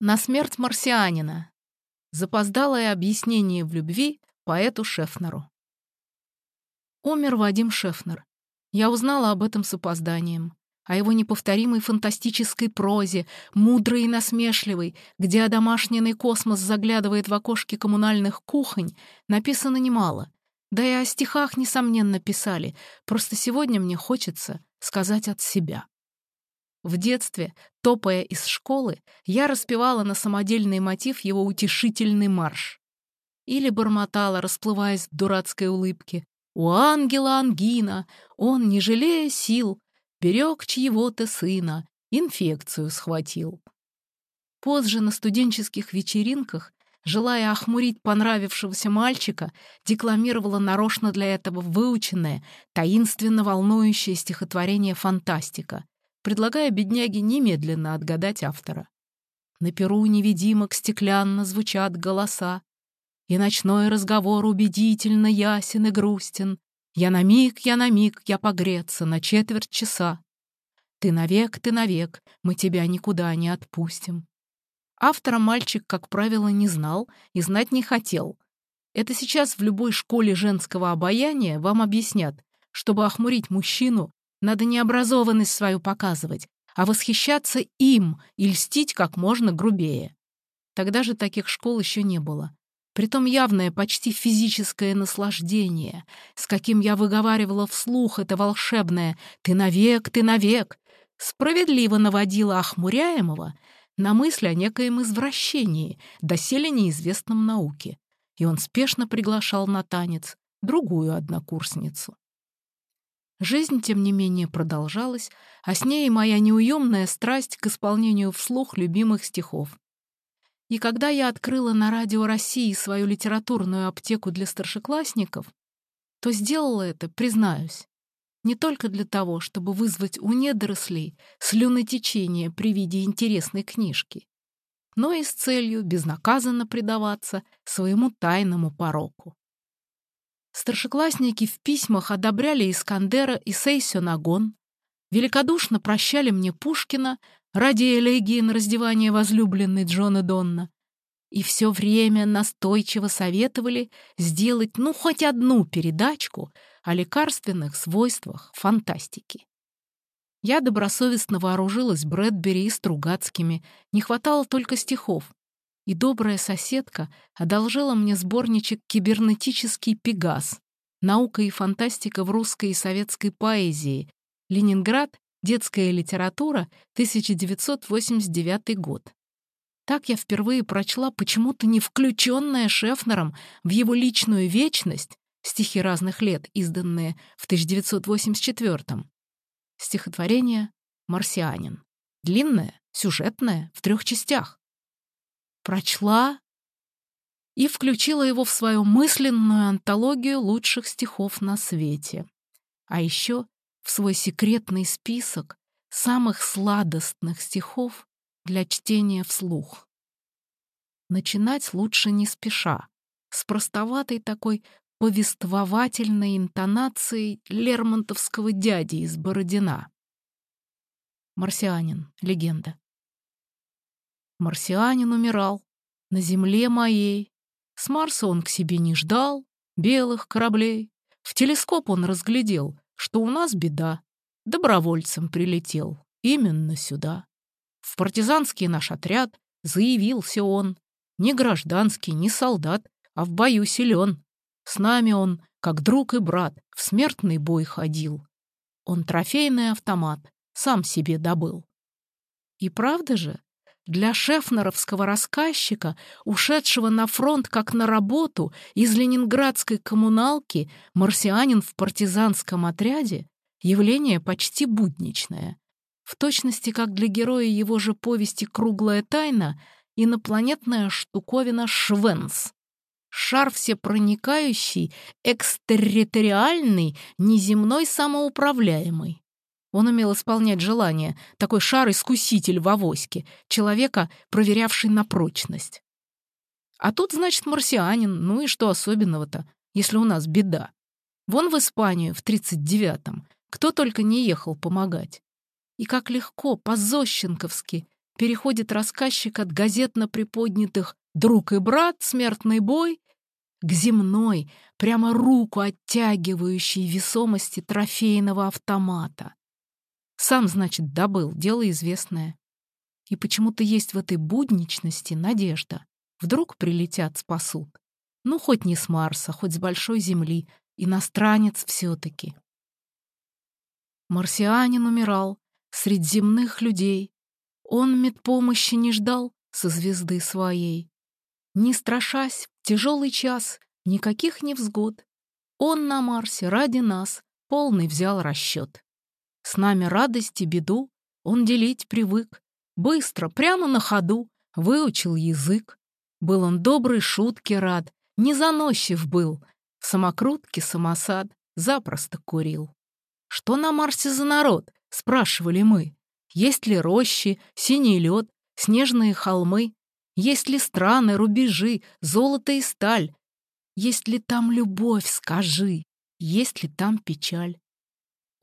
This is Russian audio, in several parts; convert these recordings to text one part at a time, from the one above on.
На смерть марсианина. Запоздалое объяснение в любви поэту Шефнеру. Умер Вадим Шефнер. Я узнала об этом с опозданием. О его неповторимой фантастической прозе, мудрой и насмешливой, где одомашненный космос заглядывает в окошки коммунальных кухонь, написано немало. Да и о стихах, несомненно, писали. Просто сегодня мне хочется сказать от себя. В детстве, топая из школы, я распевала на самодельный мотив его утешительный марш. Или бормотала, расплываясь в дурацкой улыбке. «У ангела ангина, он, не жалея сил, берег чьего-то сына, инфекцию схватил». Позже на студенческих вечеринках, желая охмурить понравившегося мальчика, декламировала нарочно для этого выученное, таинственно волнующее стихотворение «Фантастика», предлагая бедняге немедленно отгадать автора. На перу невидимок стеклянно звучат голоса, и ночной разговор убедительно ясен и грустен. Я на миг, я на миг, я погреться на четверть часа. Ты навек, ты навек, мы тебя никуда не отпустим. Автора мальчик, как правило, не знал и знать не хотел. Это сейчас в любой школе женского обаяния вам объяснят, чтобы охмурить мужчину, надо не образованность свою показывать, а восхищаться им и льстить как можно грубее. Тогда же таких школ еще не было. Притом явное, почти физическое наслаждение, с каким я выговаривала вслух это волшебное «ты навек, ты навек», справедливо наводило охмуряемого на мысль о некоем извращении, доселе неизвестном науке, и он спешно приглашал на танец другую однокурсницу. Жизнь, тем не менее, продолжалась, а с ней моя неуемная страсть к исполнению вслух любимых стихов. И когда я открыла на радио России свою литературную аптеку для старшеклассников, то сделала это, признаюсь, не только для того, чтобы вызвать у недорослей слюнотечение при виде интересной книжки, но и с целью безнаказанно предаваться своему тайному пороку. Старшеклассники в письмах одобряли Искандера и Сейсю Нагон, великодушно прощали мне Пушкина ради элегии на раздевание возлюбленной Джона Донна и все время настойчиво советовали сделать ну хоть одну передачку о лекарственных свойствах фантастики. Я добросовестно вооружилась Брэдбери и Стругацкими, не хватало только стихов, и добрая соседка одолжила мне сборничек «Кибернетический пегас. Наука и фантастика в русской и советской поэзии. Ленинград. Детская литература. 1989 год». Так я впервые прочла почему-то не включенное Шефнером в его личную вечность стихи разных лет, изданные в 1984 -м. Стихотворение «Марсианин». Длинное, сюжетное, в трех частях прочла и включила его в свою мысленную антологию лучших стихов на свете. А еще в свой секретный список самых сладостных стихов для чтения вслух. Начинать лучше не спеша, с простоватой такой повествовательной интонацией лермонтовского дяди из Бородина. Марсианин. Легенда. Марсианин умирал на земле моей. С Марса он к себе не ждал белых кораблей. В телескоп он разглядел, что у нас беда. Добровольцем прилетел именно сюда. В партизанский наш отряд заявился он. Не гражданский, не солдат, а в бою силен. С нами он, как друг и брат, в смертный бой ходил. Он трофейный автомат сам себе добыл. И правда же, для шефнеровского рассказчика, ушедшего на фронт как на работу из ленинградской коммуналки, марсианин в партизанском отряде — явление почти будничное. В точности, как для героя его же повести «Круглая тайна» инопланетная штуковина Швенс. Шар всепроникающий, экстерриториальный, неземной самоуправляемый. Он умел исполнять желания, такой шар-искуситель в авоське, человека, проверявший на прочность. А тут, значит, марсианин, ну и что особенного-то, если у нас беда? Вон в Испанию в 39-м кто только не ехал помогать. И как легко, по-зощенковски, переходит рассказчик от газетно приподнятых «друг и брат», «смертный бой» к земной, прямо руку оттягивающей весомости трофейного автомата. Сам, значит, добыл, дело известное. И почему-то есть в этой будничности надежда. Вдруг прилетят, спасут. Ну, хоть не с Марса, хоть с большой Земли. Иностранец все-таки. Марсианин умирал среди земных людей. Он медпомощи не ждал со звезды своей. Не страшась, в тяжелый час, никаких невзгод. Он на Марсе ради нас полный взял расчет. С нами радость и беду он делить привык. Быстро, прямо на ходу, выучил язык. Был он добрый шутки рад, не заносчив был. В самокрутке самосад запросто курил. «Что на Марсе за народ?» — спрашивали мы. «Есть ли рощи, синий лед, снежные холмы? Есть ли страны, рубежи, золото и сталь? Есть ли там любовь, скажи? Есть ли там печаль?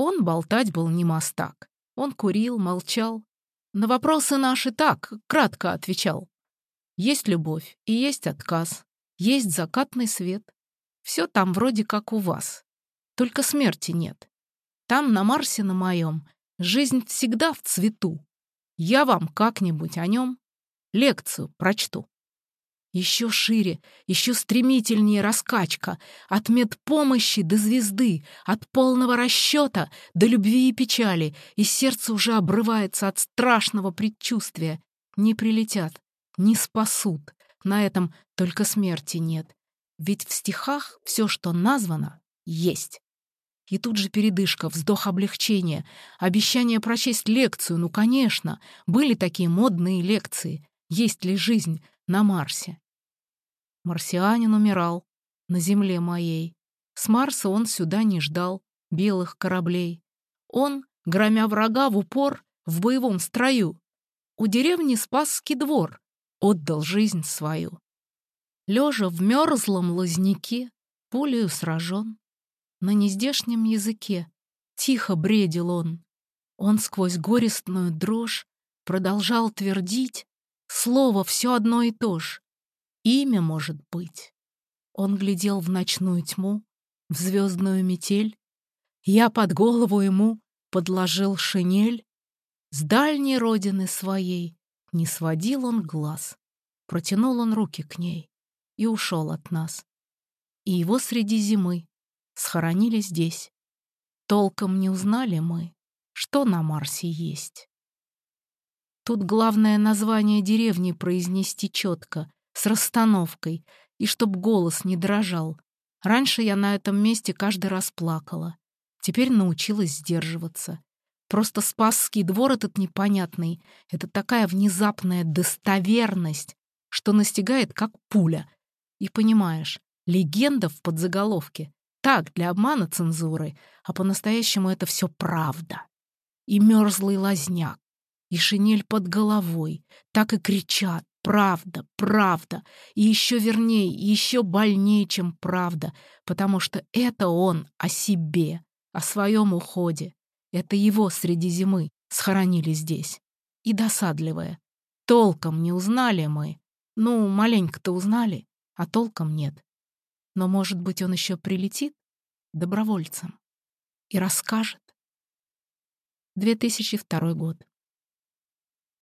Он болтать был не мастак. Он курил, молчал. На вопросы наши так, кратко отвечал. Есть любовь и есть отказ. Есть закатный свет. Все там вроде как у вас. Только смерти нет. Там, на Марсе на моем, жизнь всегда в цвету. Я вам как-нибудь о нем лекцию прочту. Еще шире, еще стремительнее раскачка. От медпомощи до звезды, от полного расчета до любви и печали. И сердце уже обрывается от страшного предчувствия. Не прилетят, не спасут. На этом только смерти нет. Ведь в стихах все, что названо, есть. И тут же передышка, вздох облегчения, обещание прочесть лекцию. Ну, конечно, были такие модные лекции. Есть ли жизнь на Марсе? Марсианин умирал на земле моей. С Марса он сюда не ждал белых кораблей. Он, громя врага в упор, в боевом строю, у деревни Спасский двор отдал жизнь свою. Лежа в мерзлом лозняке, пулею сражен, на нездешнем языке тихо бредил он. Он сквозь горестную дрожь продолжал твердить Слово все одно и то же. Имя может быть. Он глядел в ночную тьму, в звездную метель. Я под голову ему подложил шинель. С дальней родины своей не сводил он глаз. Протянул он руки к ней и ушел от нас. И его среди зимы схоронили здесь. Толком не узнали мы, что на Марсе есть. Тут главное название деревни произнести четко, с расстановкой, и чтоб голос не дрожал. Раньше я на этом месте каждый раз плакала. Теперь научилась сдерживаться. Просто Спасский двор этот непонятный — это такая внезапная достоверность, что настигает как пуля. И понимаешь, легенда в подзаголовке. Так, для обмана цензуры, а по-настоящему это все правда. И мерзлый лазняк, и шинель под головой. Так и кричат «Правда, правда!» И еще вернее, еще больнее, чем правда, потому что это он о себе, о своем уходе. Это его среди зимы схоронили здесь. И досадливое. Толком не узнали мы. Ну, маленько-то узнали, а толком нет. Но, может быть, он еще прилетит добровольцем и расскажет. 2002 год.